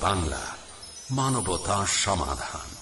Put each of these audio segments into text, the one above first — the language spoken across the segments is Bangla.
বাংলা মানবতা সমাধান।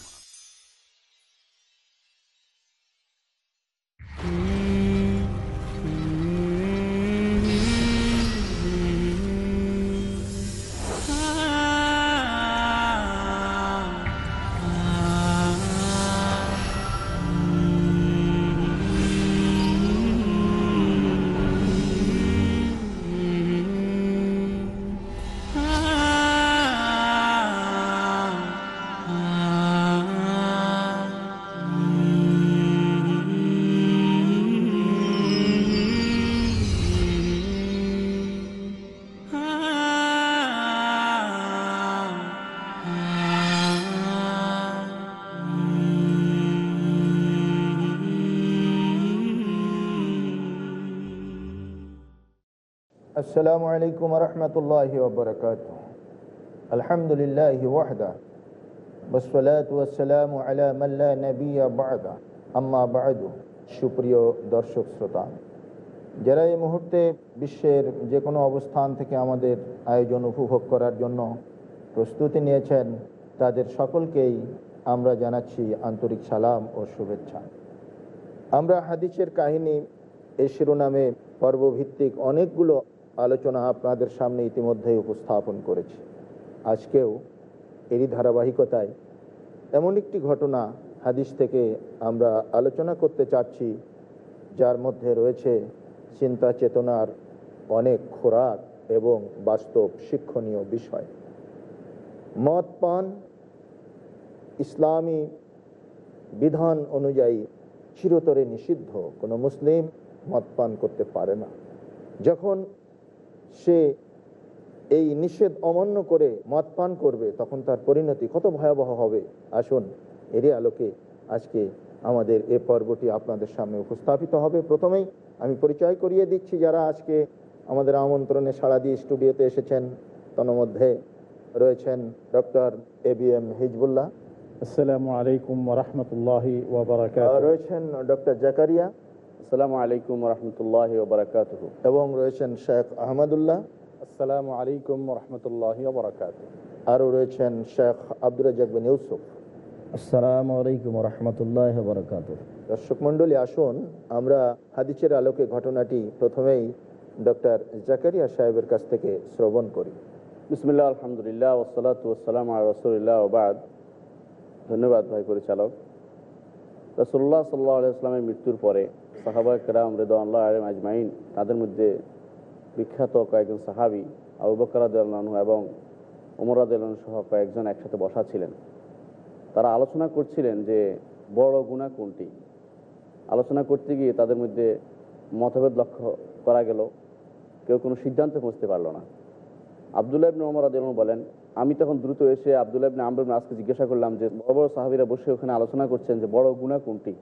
السلام عليكم ورحمة الله وبركاته الحمد لله وحده والصلاة والسلام على من لا نبي بعد أما بعد সুপ্রিয় দর্শক শ্রোতা যারা এই মুহূর্তে বিশ্বের যে কোনো অবস্থান থেকে আমাদের আয়োজন উপভোগ করার জন্য প্রস্তুতি নিয়েছেন তাদের সকলকেই আমরা জানাচ্ছি আন্তরিক সালাম ও শুভেচ্ছা আমরা হাদিসের কাহিনী এই শিরোনামে পর্বভিত্তিক অনেকগুলো আলোচনা আপনাদের সামনে ইতিমধ্যে উপস্থাপন করেছি। আজকেও এরই ধারাবাহিকতায় এমন একটি ঘটনা হাদিস থেকে আমরা আলোচনা করতে চাচ্ছি, যার মধ্যে রয়েছে চিন্তা চেতনার অনেক খোরাক এবং বাস্তব শিক্ষণীয় বিষয়। মদ পান ইসলামী বিধান অনুযায়ী চিরতরে নিষিদ্ধ। কোনো মুসলিম মদ পান করতে পারে না। যখন সে এই নিষেধ অমান্য করে মদ পান করবে তখন তার পরিণতি কত ভয়াবহ হবে। আসুন এরই আলোকে আজকে আমাদের এ পর্বটি আপনাদের সামনে উপস্থাপিত হবে। প্রথমেই আমি পরিচয় করিয়ে দিচ্ছি যারা আজকে আমাদের আমন্ত্রণে সাড়া দিয়ে স্টুডিওতে এসেছেন। তন্মধ্যে রয়েছেন doctor A B M Hizbullah. আসসালামু আলাইকুম রহমতুল্লাহি রয়েছেন ডক্টর জাকারিয়া। আসসালামু আলাইকুম রহমতুল্লাহ ওবরাকাত এবং রয়েছেন শেখ আহমদুল্লাহ। আসসালামু আলাইকুম রহমতুল্লাহি ওবরাকাত আরও রয়েছেন শেখ আব্দুর রাজাক বিন ইউসুফ। আসসালামু আলাইকুম রহমতুল্লাহ বরকাত দর্শক মণ্ডলী আসুন আমরা হাদিসের আলোকে ঘটনাটি প্রথমেই ডক্টর জাকারিয়া সাহেবের কাছ থেকে শ্রবণ করি। বিসমিল্লাহ আলহামদুলিল্লাহ ওসলাত ওসালাম রসুলিল্লাহ ওবাদ ধন্যবাদ ভাই পরিচালক। রসুল্লাহ সাল্লাহ আলাইসলামের মৃত্যুর পরে সাহাবা কেরাম রেদাল্লাহ আলম আজমাইন, তাদের মধ্যে বিখ্যাত কয়েকজন সাহাবি, আবু বকরাদু এবং উমরাদ সহ কয়েকজন একসাথে বসা ছিলেন। তারা আলোচনা করছিলেন যে বড় গুণা কোনটি? আলোচনা করতে গিয়ে তাদের মধ্যে মতভেদ লক্ষ্য করা গেল। কেউ কোনো সিদ্ধান্তে পৌঁছতে পারল না। আবদুল্লাহ ইবনে ওমর বলেন আমি তখন দ্রুত এসে আবদুল্লাহ ইবনে আমর আজকে জিজ্ঞাসা করলাম যে, বড় বড় সাহাবিরা বসে ওখানে আলোচনা করছেন যে, বড় গুণা কোনটি?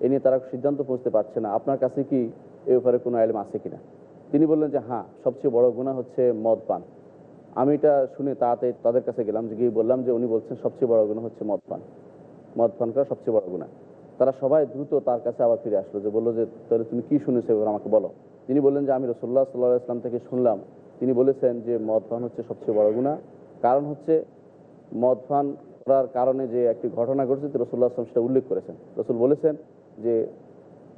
এ নিয়ে তারা সিদ্ধান্ত পৌঁছতে পারছে না। আপনার কাছে কি এ ব্যাপারে কোনো আইলেম আছে কিনা? তিনি বললেন যে হ্যাঁ সবচেয়ে বড় গুণা হচ্ছে মদ পান আমি এটা শুনে তাড়াতাড়ি তাদের কাছে গেলাম যে, গিয়ে বললাম যে, উনি বলছেন সবচেয়ে বড় গুণা হচ্ছে মদ পান মদ পান করা সবচেয়ে বড় গুণা। তারা সবাই দ্রুত তার কাছে আবার ফিরে আসলো যে, বলল যে, তাহলে তুমি কী শুনেছো এবার আমাকে বলো? তিনি বললেন যে, আমি রসোল্লা সাল্লাহ ইসলাম থেকে শুনলাম। তিনি বলেছেন যে মদ পান হচ্ছে সবচেয়ে বড় গুণা। কারণ হচ্ছে মদ পান করার কারণে যে একটি ঘটনা ঘটেছে রসুল্লাহ আসলাম সেটা উল্লেখ করেছেন। রসুল বলেছেন যে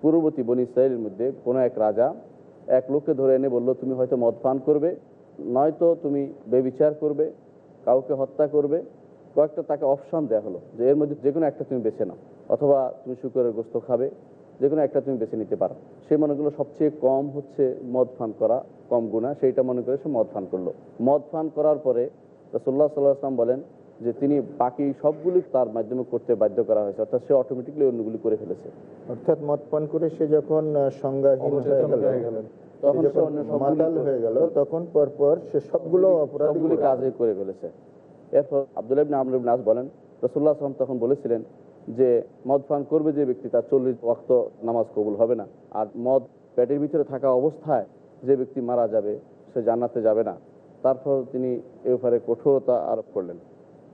পূর্ববর্তী বনি ইসরায়েলের মধ্যে কোনো এক রাজা এক লোককে ধরে এনে বলল, তুমি হয়তো মদ পান করবে, নয়তো তুমি বেবিচার করবে, কাউকে হত্যা করবে। কয়েকটা তাকে অপশান দেওয়া হলো যে এর মধ্যে যে কোনো একটা তুমি বেছে নাও, অথবা তুমি শুকরের গোস্ত খাবে যে কোনো একটা তুমি বেছে নিতে পারো। সেই মনে করল সবচেয়ে কম হচ্ছে মদ ফান করা, কম গুণা সেইটা মনে করে সে মদ ফান করল। মদ ফান করার পরে রসোল্লা সাল্লাহ আসলাম বলেন যে তিনি বাকি সবগুলি তার মাধ্যমে করতে বাধ্য করা হয়েছে অর্থাৎ সে অটোমেটিকলি অন্যগুলি করে ফেলেছে। অর্থাৎ মদ পান করে সে যখন সংজ্ঞাহীন হয়ে গেল তখন সে সে অন্য মাতাল হয়ে গেল তখন পরপর সে সবগুলো অপরাধী কাজে করে। ফেলেছে। এরপর আবদুল্লাহ আমর ইবনে বলেন রসুল্লাহ আসলাম তখন বলেছিলেন যে মদ পান করবে যে ব্যক্তি তার চল্লিশ ওয়াক্ত নামাজ কবুল হবে না আর মদ পেটের ভিতরে থাকা অবস্থায় যে ব্যক্তি মারা যাবে সে জান্নাতে যাবে না। তারপর তিনি এ ব্যাপারে কঠোরতা আরোপ করলেন।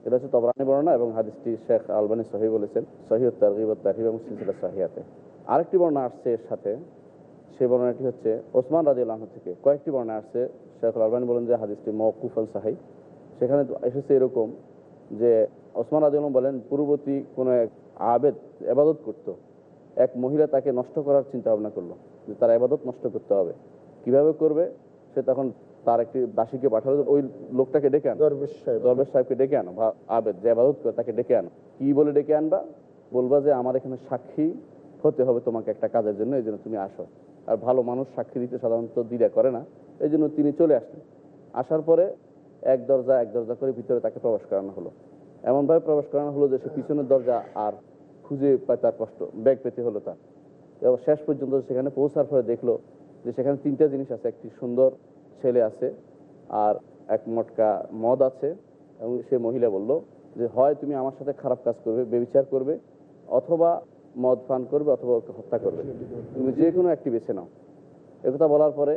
এটা হচ্ছে তবরানি বর্ণনা এবং হাদিসটি শেখ আলবানি সহি বলেছেন। সহিদ তারগিব এবং সিলসিলা সাহিয়াতে আরেকটি বর্ণনা আসছে এর সাথে। সেই বর্ণনাটি হচ্ছে ওসমান রাজি আল্লাহ থেকে। কয়েকটি বর্ণনা আসছে। শেখ আলবানি বলেন যে হাদিসটি মৌকুফ আল সাহাই সেখানে এসেছে এরকম যে ওসমান আজম বলেন, পূর্ববর্তী কোনো এক আবেদ এবাদত করতো। এক মহিলা তাকে নষ্ট করার চিন্তা ভাবনা করল যে তার এবাদত নষ্ট করতে হবে। কীভাবে করবে? সে তখন তার একটি দাসীকে পাঠালো ওই লোকটাকে ডেকে আনো। দরবেশ দরবেশ সাহেবকে ডেকে আনো। বা আবেদ যে আবাদত করে তাকে ডেকে আনো। কি বলে ডেকে আনবা? বলবা যে আমার এখানে সাক্ষী হতে হবে তোমাকে একটা কাজের জন্য এই জন্য তুমি আসো। আর ভালো মানুষ সাক্ষী দিতে সাধারণত দ্বিধা করে না। এই জন্য তিনি চলে আসলেন। আসার পরে এক দরজা এক দরজা করে ভিতরে তাকে প্রবেশ করানো হলো। এমনভাবে প্রবেশ করানো হলো যে সে পিছনের দরজা আর খুঁজে পায় তার কষ্ট ব্যাগ পেতে হলো তার। এবং শেষ পর্যন্ত সেখানে পৌঁছার পরে দেখল যে সেখানে তিনটা জিনিস আছে। একটি সুন্দর ছেলে আছে আর এক মটকা মদ আছে। এবং সে মহিলা বলল যে হয় তুমি আমার সাথে খারাপ কাজ করবে বেবিচার করবে অথবা মদ পান করবে অথবা ওকে হত্যা করবে। তুমি যে কোনো একটি বেছে নাও। একথা বলার পরে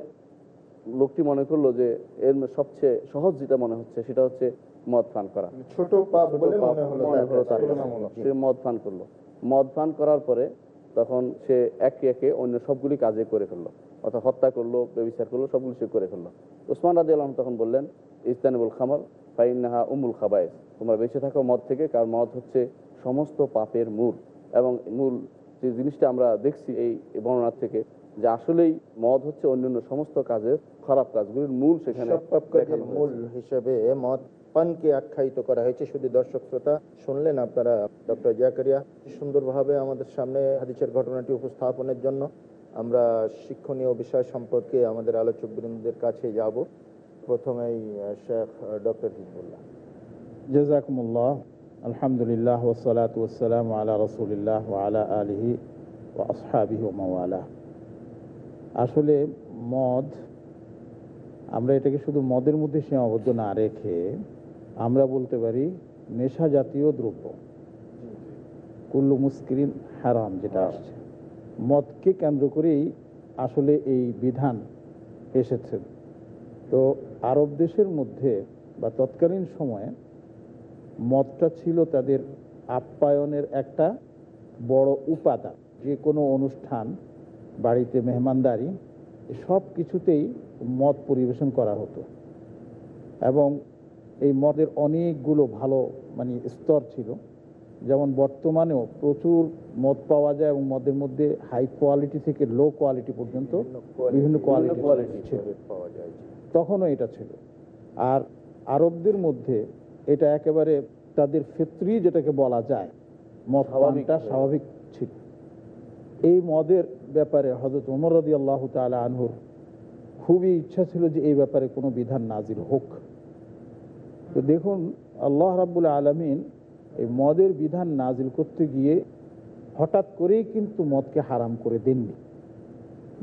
লোকটি মনে করল যে এর সবচেয়ে সহজ যেটা মনে হচ্ছে সেটা হচ্ছে মদ পান করা। ছোট মনে কাছে। সে মদ পান করল। মদ পান করার পরে তখন সে একে একে অন্য সবগুলি কাজে করে ফেলল। অর্থাৎ হত্যা করল ব্যবচার করল সবগুলি সে করে ফেলল। উসমান রাজি আলম তখন বললেন ইস্তানিবুল খামার ফাইনাহা উমুল খাবায়েস তোমরা বেঁচে থাকো মদ থেকে কারণ মদ হচ্ছে সমস্ত পাপের মূল। এবং মূল যে জিনিসটা আমরা দেখছি এই বর্ণনা থেকে যে আসলেই মদ হচ্ছে অন্যান্য সমস্ত কাজের খারাপ কাজগুলির মূল সেখানে মূল। হিসেবে মদ পানকে আখ্যায়িত করা হয়েছে। শুধু দর্শক শ্রোতা শুনলেন আপনারা ডক্টর জাকারিয়া সুন্দরভাবে আমাদের সামনে হাদিসের ঘটনাটি উপস্থাপনের জন্য আমরা শিক্ষণীয় বিষয় সম্পর্কে আমাদের আলোচক বৃন্দদের কাছে যাব। প্রথমেই শেখ ডক্টর হিজবুল্লাহ। জাজাকুমুল্লাহ। আলহামদুলিল্লাহ ওসালাত ওসালাম আলা রসুলিল্লাহ আলা আলহি ও আসহাবিহি ও মাওয়ালা। আসলে মদ আমরা এটাকে শুধু মদের মধ্যে সীমাবদ্ধ না রেখে আমরা বলতে পারি নেশা জাতীয় দ্রব্য। কুল্লু মুস্কিরিন হারাম যেটা আসছে। মদকে কেন্দ্র করেই আসলে এই বিধান এসেছে। তো আরব দেশের মধ্যে বা তৎকালীন সময়ে মদটা ছিল তাদের আপ্যায়নের একটা বড় উপাদান। যে কোনো অনুষ্ঠান, বাড়িতে মেহমানদারি, সব কিছুতেই মদ পরিবেশন করা হতো। এবং এই মদের অনেকগুলো ভালো মানে স্তর ছিল। যেমন বর্তমানেও প্রচুর মদ পাওয়া যায় এবং মদের মধ্যে হাই কোয়ালিটি থেকে লো কোয়ালিটি পর্যন্ত বিভিন্ন কোয়ালিটি ছিল পাওয়া যায় তখনও এটা ছিল। আর আরবদের মধ্যে এটা একেবারে তাদের ফেত্রি যেটাকে বলা যায় মদ পানটা স্বাভাবিক ছিল। এই মদের ব্যাপারে হজরত উমর রদি আল্লাহ তালা আনহুর খুবই ইচ্ছা ছিল যে এই ব্যাপারে কোনো বিধান নাজির হোক। তো দেখুন আল্লাহ রাবুল আলমিন এই মদের বিধান নাজিল করতে গিয়ে হঠাৎ করেই কিন্তু মদকে হারাম করে দেননি।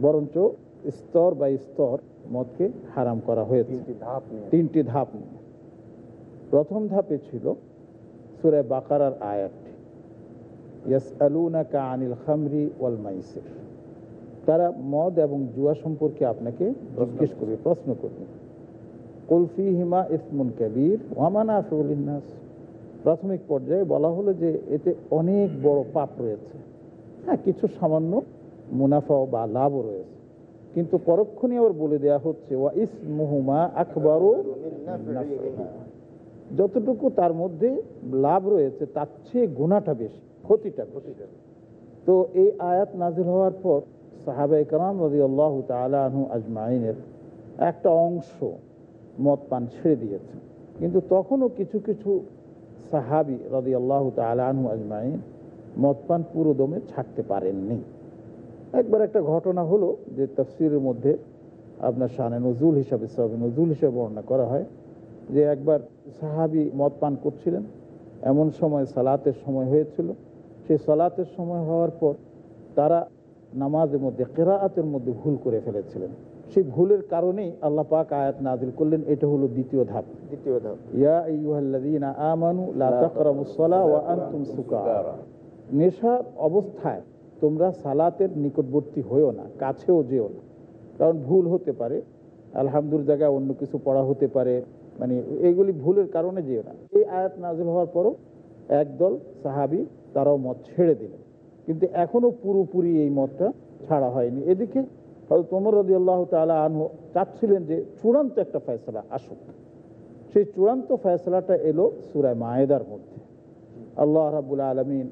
বরঞ্চ স্তর বাই স্তর মদকে হারাম করা হয়েছে। তিনটি ধাপ নিয়ে। প্রথম ধাপে ছিল সুরে বাকারার আয়াতটি ইয়াসআলুনাকা আনিল খামরি ওয়াল মাইসির। তারা মদ এবং জুয়া সম্পর্কে আপনাকে জিজ্ঞেস করবে প্রশ্ন করবে। কুলফি হিমা ইসমুন কবির ওয়ামানা আফুলিনাস প্রাথমিক পর্যায়ে বলা হলো যে এতে অনেক বড় পাপ রয়েছে। হ্যাঁ কিছু সামান্য মুনাফা বা লাভও রয়েছে। কিন্তু পরক্ষণে আবার বলে দেয়া হচ্ছে, ওয়া ইসমুহুমা আকবরও যতটুকু তার মধ্যে লাভ রয়েছে, তার চেয়ে গুণাটা বেশি, ক্ষতিটা বেশি। তো এই আয়াত নাজির হওয়ার পর সাহাবা ইকরাম রদি আল্লাহ তালু আজমাইনের একটা অংশ মদ পান ছেড়ে দিয়েছে কিন্তু তখনও কিছু কিছু সাহাবি রদি আল্লাহ তালু আজমাইন মদ পান পুরো দমে ছাড়তে পারেননি। একবার একটা ঘটনা হলো যে তফসিরের মধ্যে আপনার শানে নজরুল হিসাবে, সব নজরুল হিসাবে বর্ণনা করা হয় যে একবার সাহাবি মদ পান করছিলেন, এমন সময় সালাতের সময় হয়েছিল। সেই সালাতের সময় হওয়ার পর তারা নামাজের মধ্যে কেরাআতের মধ্যে ভুল করে ফেলেছিলেন। সেই ভুলের কারণেই আল্লাহ পাক আয়াত নাজিল করলেন এটা হলো দ্বিতীয় ধাপ। দ্বিতীয় ধাপ। ইয়া আইয়ুহাল্লাযীনা আমানু লা তাকরাবুস সালাহ ওয়া আনতুম সুকারা। নেশার অবস্থায় তোমরা সালাতের নিকটবর্তী হয়েও না কাছেও যেও না। কারণ ভুল হতে পারে আলহামদুল জায়গায় অন্য কিছু পড়া হতে পারে মানে এইগুলি ভুলের কারণে যেও না। এই আয়াত নাজিল হওয়ার পরও একদল সাহাবি তারাও মত ছেড়ে দিলেন। কিন্তু এখনও পুরোপুরি এই মতটা ছাড়া হয়নি। এদিকে তোমর রদি আল্লাহ তালা আনহু চাচ্ছিলেন যে চূড়ান্ত একটা ফয়সলা আসুক। সেই চূড়ান্ত ফয়সলাটা এলো সুরায় মায়েদার মধ্যে। আল্লাহ রাবুল আলমিন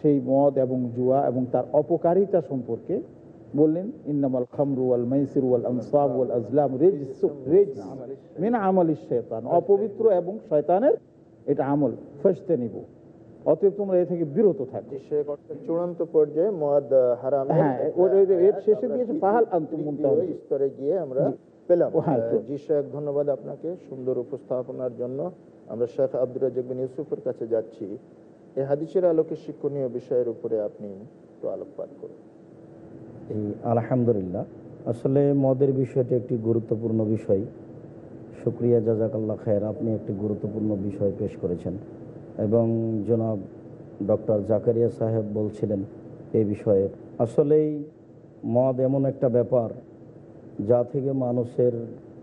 সেই মদ এবং জুয়া এবং তার অপকারিতা সম্পর্কে বললেন, ইন্নামাল খামরু আল মাইসির ওয়াল আনসাব ওয়াল আজলাম রেজ রেজ মিন আমল শয়তান। অপবিত্র এবং শয়তানের এটা আমল ফসতে নিব অতএব তোমরা এ থেকে বিরত থাকবে চূড়ান্ত পর্যায়ে হারাম হ্যাঁ, ওর- ওর- এর শেষে দিয়েছে ফাহাল আনতুম স্তরে গিয়ে আমরা পেলাম। ও হ্যাঁ, তো- আহ, জি শেখ ধন্যবাদ আপনাকে সুন্দর উপস্থাপনার জন্য। আমরা শেখ রাজাক ইউসুফের কাছে যাচ্ছি। এই হাদিসের আলোকে শিক্ষণীয় বিষয়ের উপরে আপনি একটু আলোকপাত করুন। এই আলহামদুলিল্লাহ। আসলে মদের বিষয়টি একটি গুরুত্বপূর্ণ বিষয়। শুক্রিয়া জাজাকাল্লাহ খায়ের। আপনি একটি গুরুত্বপূর্ণ বিষয় পেশ করেছেন। এবং জনাব ডক্টর জাকারিয়া সাহেব বলছিলেন এই বিষয়ে। আসলেই মদ এমন একটা ব্যাপার যা থেকে মানুষের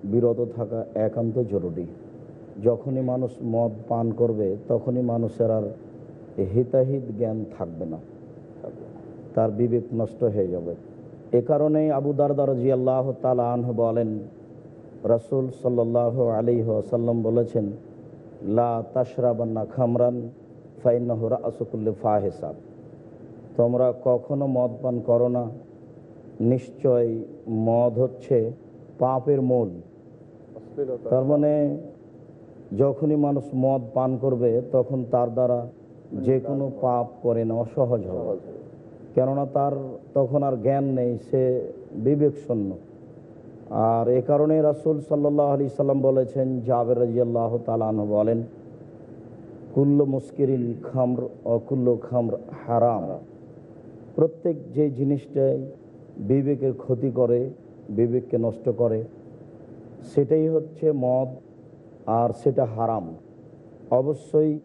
বিরত থাকা একান্ত জরুরি। যখনই মানুষ মদ পান করবে, তখনই মানুষের আর হিতাহিত জ্ঞান থাকবে না। তার বিবেক নষ্ট হয়ে যাবে। এ কারণেই আবু দারদার জি আল্লাহ তালা আনহ বলেন, রসুল সাল্লাহ আলী সাল্লাম বলেছেন লা তাসরাবান্না খামরান ফাইনাহরা আসকুল্লে ফাহেসাব তোমরা কখনো মদ পান করো না। নিশ্চয় মদ হচ্ছে পাপের মূল। তার মানে যখনই মানুষ মদ পান করবে তখন তার দ্বারা যে কোনো পাপ করে নেওয়া সহজ হবে। কেননা তার তখন আর জ্ঞান নেই সে বিবেক শূন্য আর এ কারণে রাসুল সাল্লাহ আলি সাল্লাম বলেছেন জাবের রাজি আল্লাহ তালান বলেন কুল্ল মুস্কিরিন খামর অকুল্ল খামর হারাম। প্রত্যেক যে জিনিসটাই বিবেকের ক্ষতি করে বিবেককে নষ্ট করে সেটাই হচ্ছে মদ আর সেটা হারাম। অবশ্যই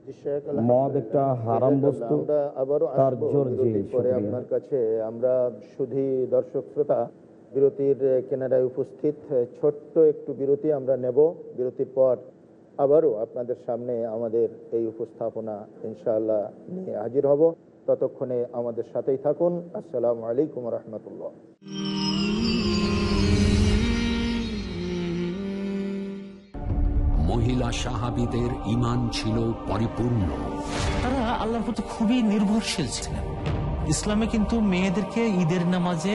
মদ একটা হারাম বস্তু। আবারও পরে আপনার কাছে। আমরা শুধু দর্শক শ্রোতা বিরতির কেনারায় উপস্থিত ছোট্ট একটু বিরতি আমরা নেব। বিরতির পর আবারও আপনাদের সামনে আমাদের এই উপস্থাপনা ইনশাআল্লাহ নিয়ে হাজির হব। ততক্ষণে আমাদের সাথেই থাকুন। আসসালামু আলাইকুম রহমতুল্লাহ। মহিলা সাহাবিদের ইমান ছিল পরিপূর্ণ। তারা আল্লাহর প্রতি খুবই নির্ভরশীল ছিলেন। ইসলামে কিন্তু মেয়েদেরকে ঈদের নামাজে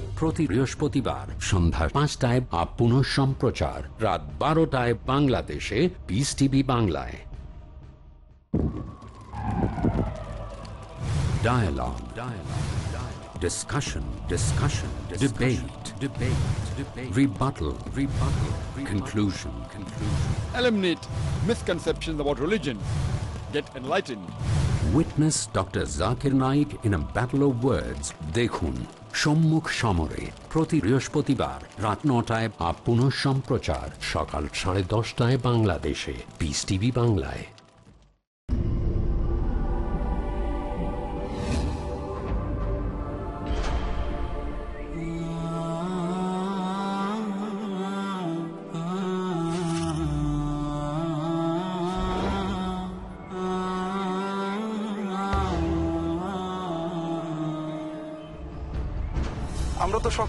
প্রতি বৃহস্পতিবার সন্ধ্যা পাঁচটায় আপ পুনঃ সম্প্রচার রাত বারোটায় বাংলাদেশে পিস টিভি বাংলায় Dialogue. Dialogue. Dialogue. Discussion. Discussion. Debate. Debate. Debate. Rebuttal. Rebuttal. Conclusion. Conclusion. eliminate misconceptions about religion, get enlightened. Witness Dr. Zakir Naik in a battle of words. দেখুন সম্মুখ সমরে প্রতি বৃহস্পতিবার রাত নটায় আপ পুনঃ সম্প্রচার সকাল সাড়ে দশটায় বাংলাদেশে। পিস টিভি বাংলায়।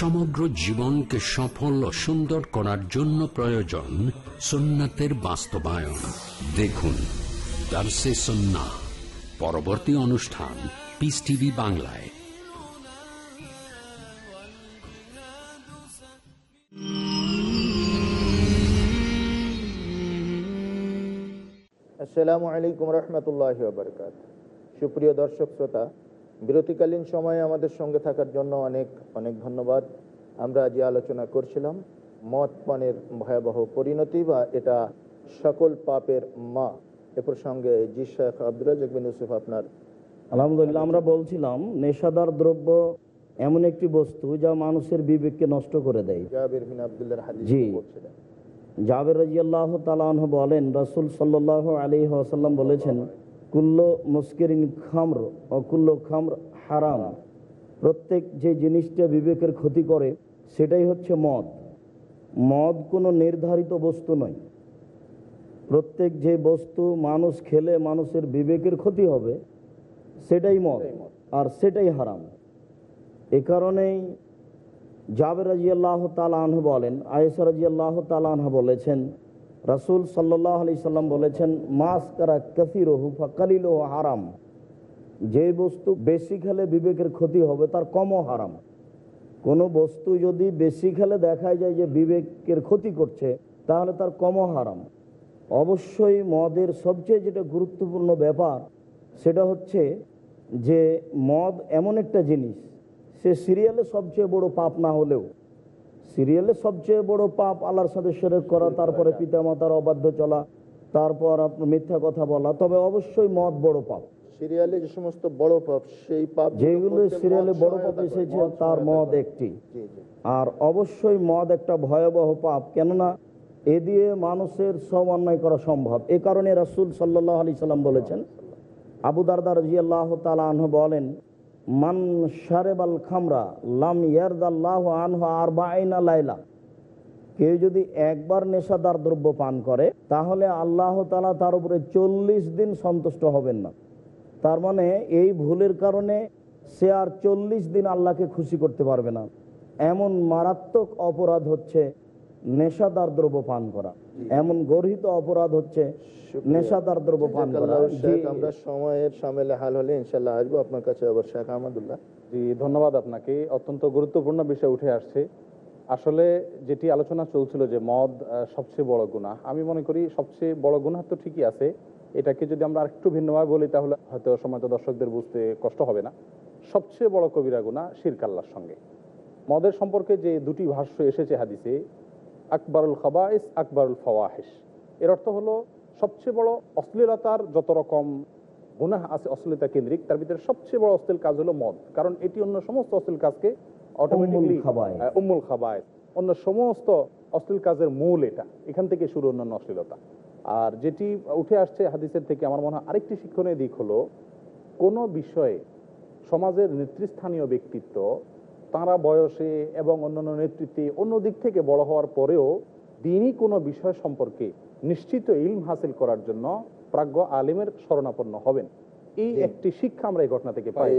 সমগ্র জীবনকে সফল ও সুন্দর করার জন্য প্রয়োজন সুন্নাতের বাস্তবায়ন। দেখুন, দার্সে সন্না পরবর্তী অনুষ্ঠান পিস টিভি বাংলায়। আসসালামু আলাইকুম রহমতুল্লাহ সুপ্রিয় দর্শক, শ্রোতা বিরতিকালীন সময়ে আমাদের সঙ্গে থাকার জন্য অনেক অনেক ধন্যবাদ। আমরা আজ আলোচনা করছিলাম মদ পানের ভয়াবহ পরিণতি বা এটা সকল পাপের মা এ প্রসঙ্গে জি শেখ ইউসুফ আপনার। আলহামদুলিল্লাহ আমরা বলছিলাম নেশাদার দ্রব্য এমন একটি বস্তু যা মানুষের বিবেককে নষ্ট করে দেয়। জাবির জি। রাজিয়াল্লাহ তালাহ বলেন রাসুল সাল্লাহ আলী আসাল্লাম বলেছেন কুল্ল মুস্কিরিন খামর, অকুল্ল কুল্ল খামর হারাম। প্রত্যেক যে জিনিসটা বিবেকের ক্ষতি করে, সেটাই হচ্ছে মদ। মদ কোনো নির্ধারিত বস্তু নয়। প্রত্যেক যে বস্তু মানুষ খেলে মানুষের বিবেকের ক্ষতি হবে, সেটাই মদ, আর সেটাই হারাম। এ কারণেই জাবের রাজি আল্লাহ তালাহ বলেন আয়েসা রাজি আল্লাহ তালাহ বলেছেন রাসুল সাল্লাহ আলি সাল্লাম বলেছেন মাস কারা কাসির হুফা কালিল হারাম। যে বস্তু বেশি খেলে বিবেকের ক্ষতি হবে, তার কমও হারাম। কোনো বস্তু যদি বেশি খেলে দেখা যায় যে বিবেকের ক্ষতি করছে, তাহলে তার কমও হারাম। অবশ্যই মদের সবচেয়ে যেটা গুরুত্বপূর্ণ ব্যাপার, সেটা হচ্ছে যে মদ এমন একটা জিনিস, সে সিরিয়ালে সবচেয়ে বড় পাপ না হলেও সিরিয়ালে সবচেয়ে বড় পাপ আল্লাহর সাথে সেরেক করা তারপরে পিতামাতার অবাধ্য চলা তারপর আপনার মিথ্যা কথা বলা তবে অবশ্যই মদ বড় পাপ। সিরিয়ালে যে সমস্ত বড় পাপ সেই পাপ যেগুলো সিরিয়ালে বড় পাপ এসেছে তার মদ একটি। আর অবশ্যই মদ একটা ভয়াবহ পাপ কেননা এ দিয়ে মানুষের সব অন্যায় করা সম্ভব। এ কারণে রাসুল সাল্লাহ আলি সাল্লাম বলেছেন আবু দারদার জিয়াল্লাহ তালাহ বলেন মান সারেবাল খামরা লাম ইয়ারদাল্লাহ আনহা আর বাইনা লাইলা। কেউ যদি একবার নেশাদার দ্রব্য পান করে, তাহলে আল্লাহ তালা তার উপরে চল্লিশ দিন সন্তুষ্ট হবেন না। তার মানে এই ভুলের কারণে সে আর চল্লিশ দিন আল্লাহকে খুশি করতে পারবে না। এমন মারাত্মক অপরাধ হচ্ছে নেশাদার দ্রব্য পান করা। এমন গর্হিত অপরাধ হচ্ছে নেশাদার দ্রব্য পান করা। আমরা সময়ের সামেলে হাল হলে ইনশাল্লাহ আসব। আপনার কাছে আবার শেখ আহমদুল্লাহ। জি ধন্যবাদ আপনাকে। অত্যন্ত গুরুত্বপূর্ণ বিষয় উঠে আসছে। আসলে যেটি আলোচনা চলছিল যে মদ সবচেয়ে বড় গুণা আমি মনে করি সবচেয়ে বড় গুণা তো ঠিকই আছে। এটাকে যদি আমরা আরেকটু ভিন্নভাবে বলি তাহলে হয়তো সময় তো দর্শকদের বুঝতে কষ্ট হবে না। সবচেয়ে বড় কবিরা গুণা শিরক আল্লাহর সঙ্গে। মদের সম্পর্কে যে দুটি ভাষ্য এসেছে হাদিসে আকবরুল খাবাইস আকবরুল ফওয়াহিস এর অর্থ হলো সবচেয়ে বড় অশ্লীলতার যত রকম গুনাহ আছে অশ্লীলতা কেন্দ্রিক তার ভিতরে সবচেয়ে বড় অশ্লীল কাজ হলো মদ। কারণ এটি অন্য সমস্ত অশ্লীল কাজকে অটোমেটিকলি উম্মুল খাবায়েস। খাবায় অন্য সমস্ত অশ্লীল কাজের মূল এটা। এখান থেকে শুরু অন্যান্য অশ্লীলতা। আর যেটি উঠে আসছে হাদিসের থেকে আমার মনে হয় আরেকটি শিক্ষণীয় দিক হলো কোনো বিষয়ে সমাজের নেতৃস্থানীয় ব্যক্তিত্ব তারা বয়সে এবং অন্যান্য নেতৃত্বে অন্য দিক থেকে বড় হওয়ার পরেও দিনই কোনো বিষয় সম্পর্কে নিশ্চিত ইলম হাসিল করার জন্য প্রাজ্ঞ আলিমের শরণাপন্ন হবেন। এই একটি শিক্ষা আমরা এই ঘটনা থেকে পাই।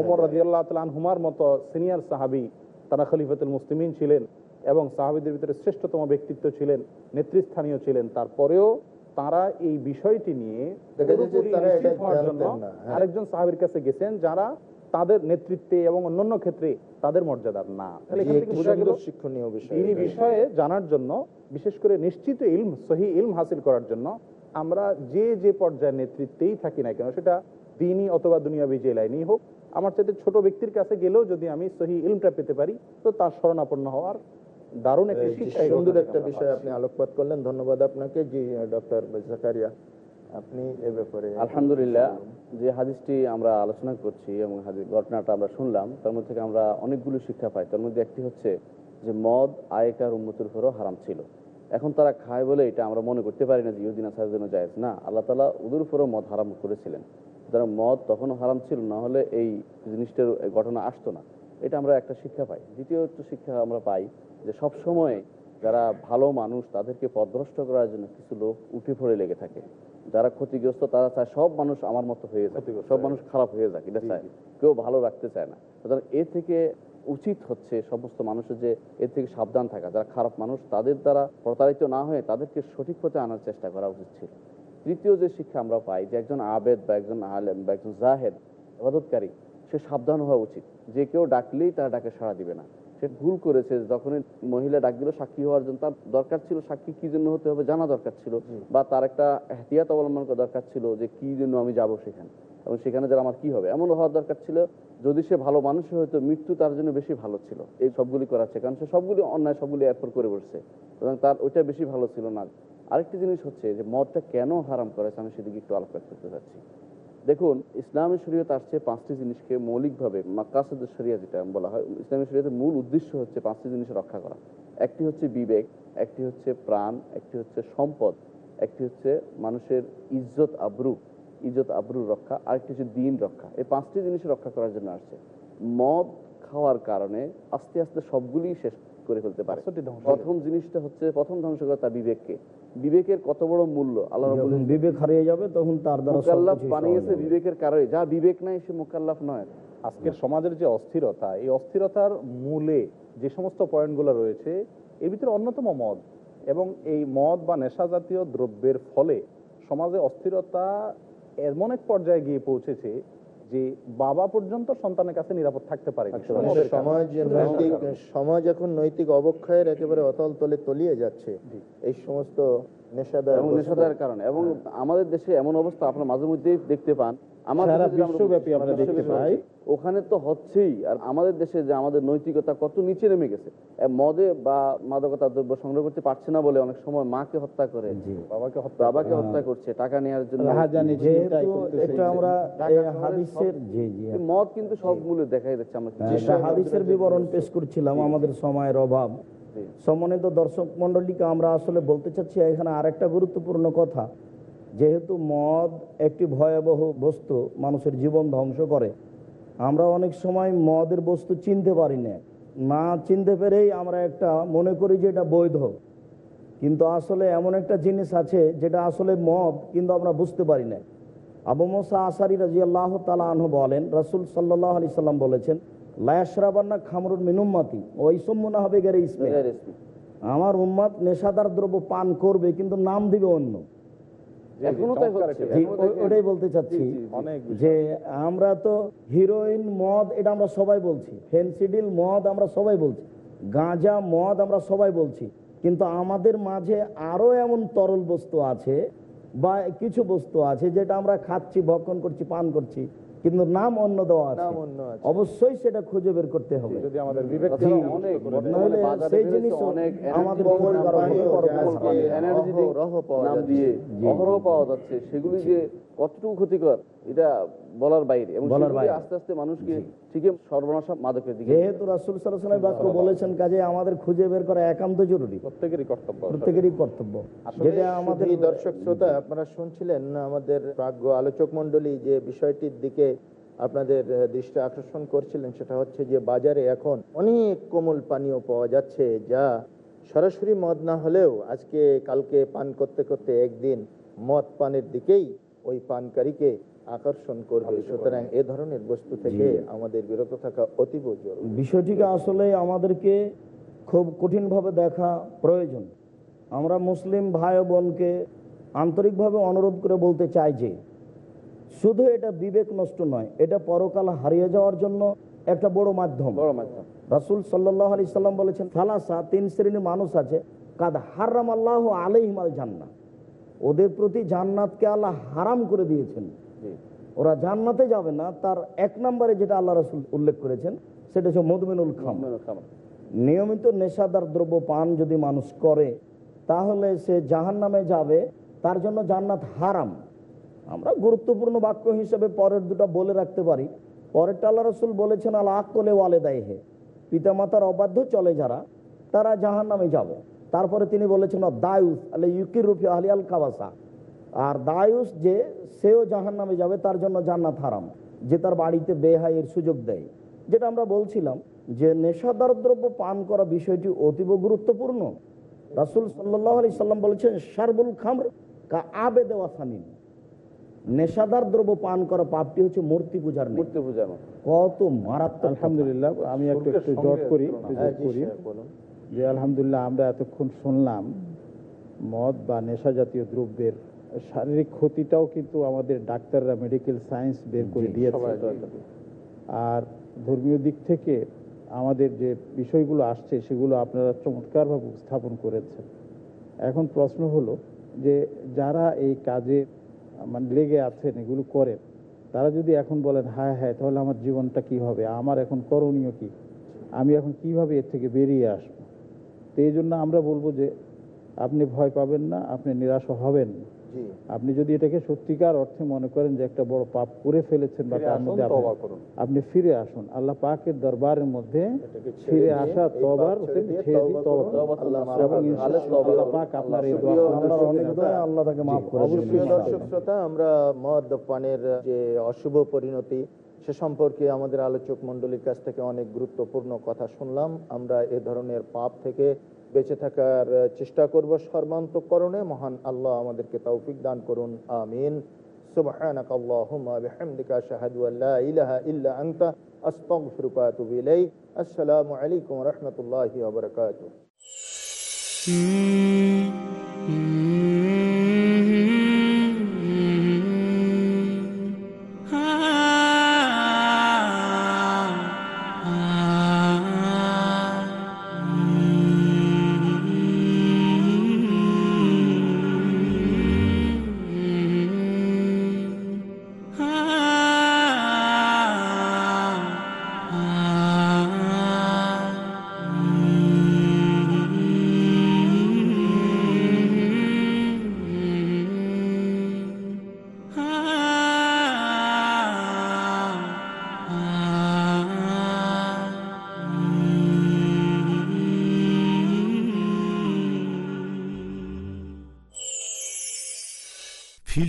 ওমর। রাজিয়াল্লাহ হুমার মতো সিনিয়র সাহাবি তারা খলিফাতুল মুসলিমিন ছিলেন এবং সাহাবিদের ভিতরে শ্রেষ্ঠতম ব্যক্তিত্ব ছিলেন নেতৃস্থানীয় ছিলেন। তারপরেও তারা এই বিষয়টি নিয়ে হ্যাঁ। আরেকজন সাহাবির কাছে গেছেন যারা তাদের নেতৃত্বে এবং অন্যান্য ক্ষেত্রে তাদের মর্যাদার না। শিক্ষণীয় বিষয় এই বিষয়ে জানার জন্য বিশেষ করে নিশ্চিত ইলম সহি ইলম হাসিল করার জন্য আমরা যে যে পর্যায়ের নেতৃত্বেই থাকি না কেন সেটা দিনই অথবা দুনিয়াবি যে লাইনেই হোক আমার চাইতে ছোট ব্যক্তির কাছে গেলেও যদি আমি সহি ইলমটা পেতে পারি তো তার শরণাপন্ন হওয়ার দারুণ একটি সুন্দর একটা বিষয় আপনি আলোকপাত করলেন ধন্যবাদ আপনাকে। জি ডক্টর জাকারিয়া। আপনি এ ব্যাপারে আলহামদুলিল্লাহ, যে হাদিসটি আমরা আলোচনা করছি এবং হাদিস ঘটনাটা আমরা শুনলাম, তার মধ্যে থেকে আমরা অনেকগুলো শিক্ষা পাই। তার মধ্যে একটি হচ্ছে যে মদ আয়কার উন্মতির উপরও হারাম ছিল। এখন তারা খায় বলে এটা আমরা মনে করতে পারি না যে ইউদিন আসার জন্য জায়েজ। না, আল্লাহ তালা ওদের উপরও মদ হারাম করেছিলেন। সুতরাং মদ তখনও হারাম ছিল, না হলে এই জিনিসটার ঘটনা আসতো না। এটা আমরা একটা শিক্ষা পাই। দ্বিতীয় শিক্ষা আমরা পাই যে সব সময় যারা ভালো মানুষ, তাদেরকে পদভ্রষ্ট করার জন্য কিছু লোক উঠে পড়ে লেগে থাকে। যারা ক্ষতিগ্রস্ত তারা চায় সব মানুষ আমার মতো হয়ে যাক। সব মানুষ খারাপ হয়ে যাক এটা চায়। কেউ ভালো রাখতে চায় না। সুতরাং এ থেকে উচিত হচ্ছে সমস্ত মানুষের যে এর থেকে সাবধান থাকা। যারা খারাপ মানুষ তাদের দ্বারা প্রতারিত না হয়ে তাদেরকে সঠিক পথে আনার চেষ্টা করা উচিত ছিল। তৃতীয় যে শিক্ষা আমরা পাই যে একজন আবেদ বা একজন আলেম বা একজন জাহেদ ইবাদতকারী সে সাবধান হওয়া উচিত। যে কেউ ডাকলেই তারা ডাকে সাড়া দিবে না। সে ভুল করেছে যখনই মহিলা ডাক দিল সাক্ষী হওয়ার জন্য তার দরকার ছিল সাক্ষী কি জন্য হতে হবে জানা দরকার ছিল বা তার একটা এহতিয়াত অবলম্বন করা দরকার ছিল যে কি জন্য আমি যাব সেখানে। এবং সেখানে যারা আমার কি হবে? এমন হওয়ার দরকার ছিল যদি সে ভালো মানুষ হয়তো মৃত্যু তার জন্য বেশি ভালো ছিল। এই সবগুলি করাচ্ছে কারণ সে সবগুলি অন্যায় সবগুলি এরপর করে বসছে। এবং তার ওইটা বেশি ভালো ছিল না। আরেকটি জিনিস হচ্ছে যে মদটা কেন হারাম করেছে আমি সেদিকে একটু আলোকপাত করতে চাচ্ছি। দেখুন ইসলামী শরীয়ত আসছে পাঁচটি জিনিসকে মৌলিকভাবে মাকাসুদ শরিয়া যেটা বলা হয় ইসলামী শরীয়তের মূল উদ্দেশ্য হচ্ছে পাঁচটি জিনিস রক্ষা করা। একটি হচ্ছে বিবেক একটি হচ্ছে প্রাণ একটি হচ্ছে সম্পদ একটি হচ্ছে মানুষের ইজ্জত আব্রু ইজ্জত আব্রু রক্ষা আরেকটি হচ্ছে দিন রক্ষা। এই পাঁচটি জিনিস রক্ষা করার জন্য আসছে। মদ খাওয়ার কারণে আস্তে আস্তে সবগুলি শেষ করে ফেলতে পারে। প্রথম জিনিসটা হচ্ছে প্রথম ধ্বংস করা তার বিবেককে। বিবেকের কত বড় মূল্য? আল্লাহ বিবেক হারিয়ে যাবে তখন তার দ্বারা মোকাল্লাফ বানিয়েছে বিবেকের কারণে। যা বিবেক নাই সে মোকাল্লাফ নয়। আজকের সমাজের যে অস্থিরতা এই অস্থিরতার মূলে যে সমস্ত পয়েন্টগুলো রয়েছে এর ভিতরে অন্যতম মদ এবং এই মদ বা নেশা জাতীয় দ্রব্যের ফলে সমাজে অস্থিরতা এমন এক পর্যায়ে গিয়ে পৌঁছেছে যে বাবা পর্যন্ত সন্তানের কাছে নিরাপদ থাকতে পারে থাকতে পারে না। সমাজ নৈতিক সমাজ এখন নৈতিক অবক্ষয়ের একেবারে অতল তলে তলিয়ে যাচ্ছে। এই সমস্ত এবং নেশাদার কারণে। এবং আমাদের দেশে এমন অবস্থা আপনার মাঝে মধ্যেই দেখতে পান। আমাদের সারা দেশে যেটা আমরা বিশ্বব্যাপী আমরা দেখতে পাই। ওখানে তো হচ্ছেই। আর আমাদের দেশে যে আমাদের নৈতিকতা কত নিচে নেমে গেছে। মদে বা মাদকতা দ্রব্য সংগ্রহ করতে পারছে না বলে অনেক সময় মাকে হত্যা করে বাবাকে হত্যা বাবাকে হত্যা করছে টাকা নেওয়ার জন্য। মদ কিন্তু সব মূল্য দেখাই যাচ্ছে আমরা। হ্যাঁ, হাদিসের বিবরণ পেশ করছিলাম আমাদের সময়ের অভাব। সম্মানিত দর্শক মন্ডলীকে আমরা আসলে বলতে চাচ্ছি, এখানে আরেকটা গুরুত্বপূর্ণ কথা। যেহেতু মদ একটি ভয়াবহ বস্তু, মানুষের জীবন ধ্বংস করে। আমরা অনেক সময় মদের বস্তু চিনতে পারি না। না চিনতে পেরেই আমরা একটা, মনে করি যে এটা বৈধ। কিন্তু আসলে এমন একটা জিনিস আছে, যেটা আসলে মদ কিন্তু আমরা বুঝতে পারি না। আবু মোসা আসারি রাজি আল্লাহ তালা আনহু বলেন, রাসুল সাল্লাহ আলি সাল্লাম বলেছেন লায়াসরাবান্না খামরুল মিনুম্মাতি ওই সম্মনা হবে গেরে ইসমে। আমার উম্মাদ নেশাদার দ্রব্য পান করবে কিন্তু নাম দিবে অন্য। ওটাই বলতে চাচ্ছি যে আমরা তো হিরোইন মদ এটা আমরা সবাই বলছি। ফেন্সিডিল মদ আমরা সবাই বলছি। গাঁজা মদ আমরা সবাই বলছি। কিন্তু আমাদের মাঝে আরও এমন তরল বস্তু আছে বা কিছু বস্তু আছে যেটা আমরা খাচ্ছি ভক্ষণ করছি পান করছি। কিন্তু নাম অন্য দেওয়া আছে। নাম অন্য আছে। অবশ্যই সেটা খুঁজে বের করতে হবে। সেই আমাদের নাম দিয়ে অহরহ পাওয়া যাচ্ছে। সেগুলি যে কতটুকু ক্ষতিকর এটা বলার বাইরে এবং বলার বাইরে। আস্তে আস্তে মানুষকে ঠিকই সর্বনাশা মাদকের দিকে যেহেতু রাসুল সাল্লাহ বাক্য বলেছেন কাজে আমাদের খুঁজে বের করা একান্ত জরুরি। প্রত্যেকেরই কর্তব্য প্রত্যেকেরই কর্তব্য। যেটা আমাদের দর্শক শ্রোতা আপনারা শুনছিলেন আমাদের প্রাজ্ঞ আলোচক মন্ডলী যে বিষয়টির দিকে আপনাদের দৃষ্টি আকর্ষণ করছিলেন সেটা হচ্ছে যে বাজারে এখন অনেক কোমল পানীয় পাওয়া যাচ্ছে যা সরাসরি মদ না হলেও আজকে কালকে পান করতে করতে একদিন মদ পানের দিকেই ওই পানকারীকে আকর্ষণ করবে। সুতরাং এ ধরনের বস্তু থেকে আমাদের বিরত থাকা অতীব জরুরি। বিষয়টিকে আসলে আমাদেরকে খুব কঠিনভাবে দেখা প্রয়োজন। আমরা মুসলিম ভাই বোনকে আন্তরিকভাবে অনুরোধ করে বলতে চাই যে শুধু এটা বিবেক নষ্ট নয় এটা পরকাল হারিয়ে যাওয়ার জন্য একটা বড় মাধ্যম। বড় মাধ্যম। রাসুল সাল্লাহ আলি সাল্লাম বলেছেন ফালাসা তিন শ্রেণির মানুষ আছে কাদ হারাম আল্লাহ আলাইহিমাল জান্না ওদের প্রতি জান্নাতকে আল্লাহ হারাম করে দিয়েছেন। ওরা জান্নাতে যাবে না তার এক নম্বরে যেটা আল্লাহ রসুল উল্লেখ করেছেন সেটা হচ্ছে মধুমিনুল খাম নিয়মিত নেশাদার দ্রব্য পান যদি মানুষ করে তাহলে সে জাহান নামে যাবে তার জন্য জান্নাত হারাম। আমরা গুরুত্বপূর্ণ বাক্য হিসেবে পরের দুটো বলে রাখতে পারি। পরেরটা আল্লাহ রসুল বলেছেন আল আকলে ওয়ালে দায় হে পিতামাতার অবাধ্য চলে যারা তারা জাহান নামে যাবে। তারপরে তিনি বলেছেন দায়ুস আলে ইউকির রুফি আলিয়াল কাবাসা আর দায়ুস যে সেও জাহান নামে যাবে তার জন্য জান্নাত হারাম যে তার বাড়িতে বেহাইয়ের সুযোগ দেয়। যেটা আমরা বলছিলাম যে নেশাদার দ্রব্য পান করা বিষয়টি অতীব গুরুত্বপূর্ণ। রাসুল সাল্লাহ আলি সাল্লাম বলেছেন শারবুল খামর কা আবে দেওয়া সামিন নেশাদার দ্রব্য পান করা পাপটি হচ্ছে মূর্তি পূজার মূর্তি পূজার কত মারাত্মক আলহামদুলিল্লাহ আমি একটু একটু জট করি হ্যাঁ, জট করি। যে আলহামদুলিল্লাহ আমরা এতক্ষণ শুনলাম মদ বা নেশা জাতীয় দ্রব্যের শারীরিক ক্ষতিটাও কিন্তু আমাদের ডাক্তাররা মেডিকেল সায়েন্স বের করে দিয়েছে। আর ধর্মীয় দিক থেকে আমাদের যে বিষয়গুলো আসছে সেগুলো আপনারা চমৎকারভাবে উপস্থাপন করেছেন। এখন প্রশ্ন হলো যে যারা এই কাজে মানে লেগে আছেন এগুলো করেন তারা যদি এখন বলেন হ্যাঁ হ্যাঁ তাহলে আমার জীবনটা কি হবে? আমার এখন করণীয় কি? আমি এখন কীভাবে এর থেকে বেরিয়ে আসব? তো এই জন্য আমরা বলব যে আপনি ভয় পাবেন না আপনি নিরাশ হবেন না। আপনি যদি এটাকে সত্যিকার অর্থে মনে করেন যে একটা বড় পাপ করে ফেলেছেন বা তার মধ্যে আপনি- আপনি ফিরে আসুন আল্লাহ পাকের দরবারের মধ্যে ফিরে আসা তবার ছেড়ে দিয়ে তওবা করুন। আল্লাহ মাফ এবং করুন। ইনশাআল্লাহ আল্লাহ পাক আপনার এই দোয়া সুপ্রিয় কবুল আমরা করবেন। অনেক দোয়া আল্লাহ তাকে মাফ করে দেবেন অবশ্যই ইনশাআল্লাহ। দর্শক শ্রোতা আমরা মদ পানের যে অশুভ পরিণতি সে সম্পর্কে আমাদের আলোচক মণ্ডলীর কাছ থেকে অনেক গুরুত্বপূর্ণ কথা শুনলাম আমরা এ ধরনের পাপ থেকে বেঁচে থাকার চেষ্টা করব সর্বান্তকরণে মহান আল্লাহ আমাদেরকে তৌফিক দান করুন আমিন سبحانك اللهم بحمدك أشهد أن لا إله إلا أنت أستغفرك وأتوب إليك السلام عليكم ورحمة الله وبركاته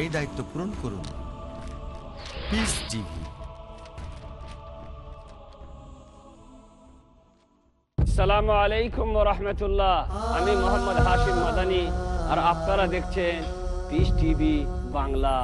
এই দায়িত্ব পূরণ করুন। পিস আলাইকুম রহমতুল্লাহ। আমি মোহাম্মদ হাশিম মাদানি, আর আপনারা দেখছেন পিস টিভি বাংলা।